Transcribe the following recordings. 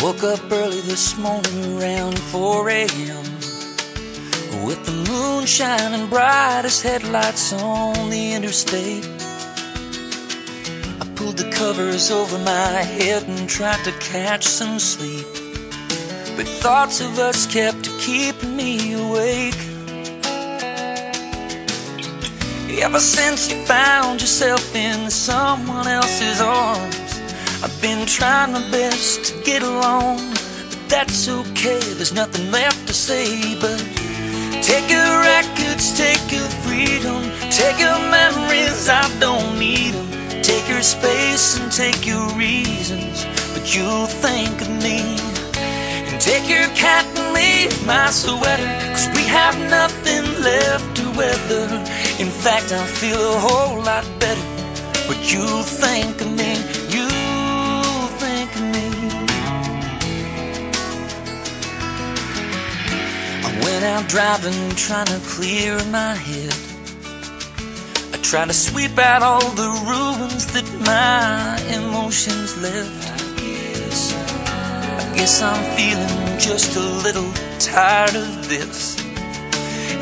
Woke up early this morning around 4 a.m. With the moon shining bright as headlights on the interstate. I pulled the covers over my head and tried to catch some sleep. But thoughts of us kept keeping me awake. Ever since you found yourself in someone else's arms, I've been trying my best to get along, but that's okay. There's nothing left to say but take your records, take your freedom, take your memories. I don't need them. Take your space and take your reasons, but you'll think of me. And take your cat and leave my sweater, cause we have nothing left to weather. In fact, I feel a whole lot better, but you'll think of me. You went out driving, trying to clear my head. I tried to sweep out all the ruins that my emotions left. I guess I'm feeling just a little tired of this.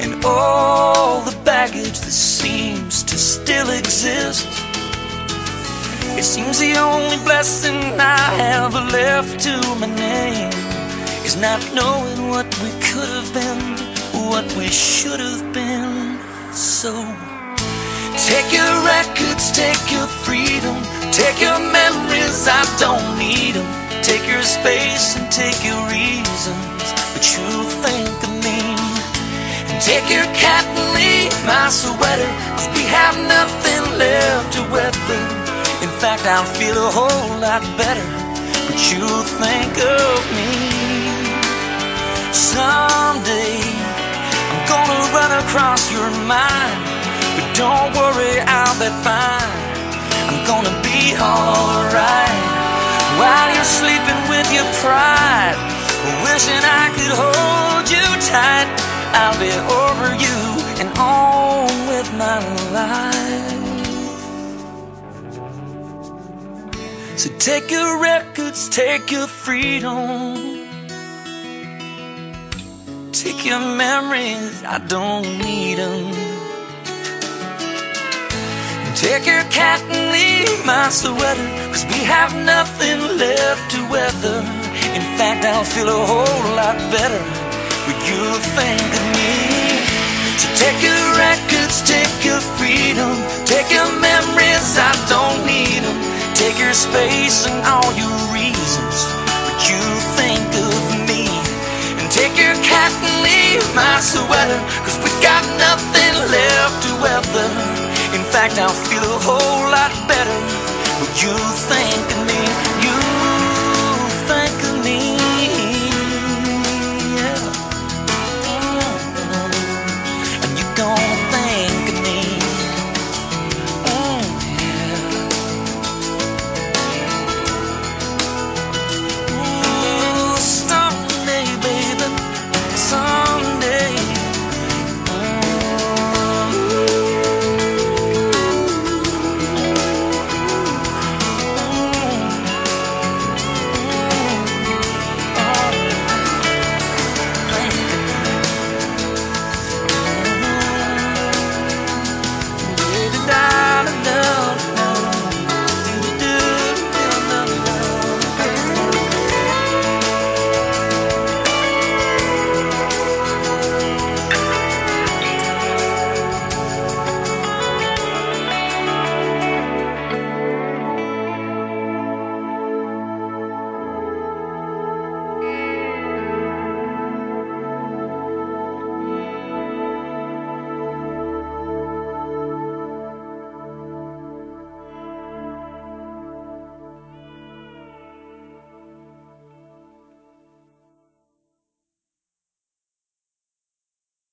And all the baggage that seems to still exist. It seems the only blessing I have left to my name is not knowing what we could have been, what we should have been. So take your records, take your freedom, take your memories, I don't need them. Take your space and take your reasons, but you think of me. And take your cat and leave my sweater, cause we have nothing left to weather. In fact, I'll feel a whole lot better, but you think of me. Someday, I'm gonna run across your mind, but don't worry, I'll be fine. I'm gonna be alright while you're sleeping with your pride, wishing I could hold you tight. I'll be over you and on with my life. So take your records, take your freedom. Take your memories, I don't need them. Take your cat and leave my sweater, cause we have nothing left to weather. In fact, I'll feel a whole lot better when you think of me. So take your records, take your freedom, take your memories, I don't need them. Take your space and all your reasons, my sweater, cause we got nothing left to weather. In fact, I'll feel a whole lot better when you think of me.